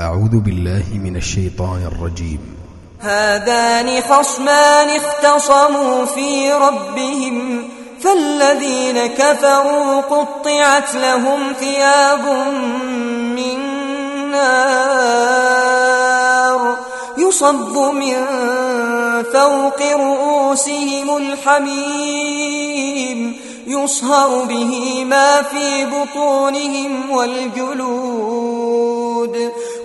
أعوذ بالله من الشيطان الرجيم. هذان خصمان اختصموا في ربهم فالذين كفروا قطعت لهم ثياب من نار يصب من فوق رؤوسهم الحميم يصهر به ما في بطونهم والجلود.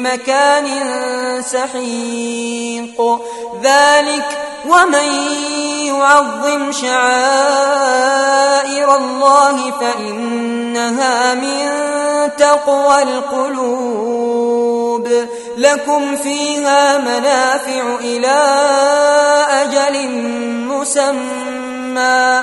في مكان سحيق. ذلك ومن يعظم شعائر الله فإنها من تقوى القلوب. لكم فيها منافع إلى أجل مسمى.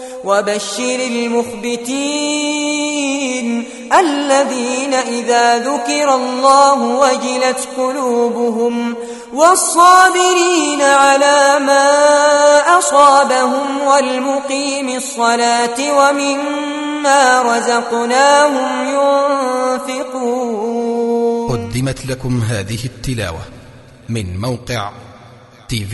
وبشر المخبتين الذين إذا ذكر الله وجلت قلوبهم والصابرين على ما أصابهم والمقيم الصلاة ومما رزقناهم ينفقون. قدمت لكم هذه التلاوة من موقع تي